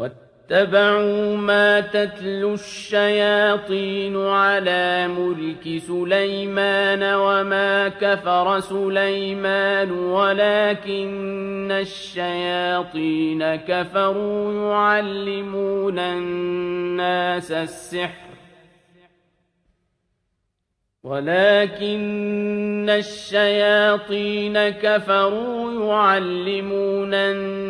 واتبعوا ما تتلو الشياطين على ملك سليمان وما كفر سليمان ولكن الشياطين كفروا يعلمون الناس السحر. ولكن الشياطين كفروا يعلمون الناس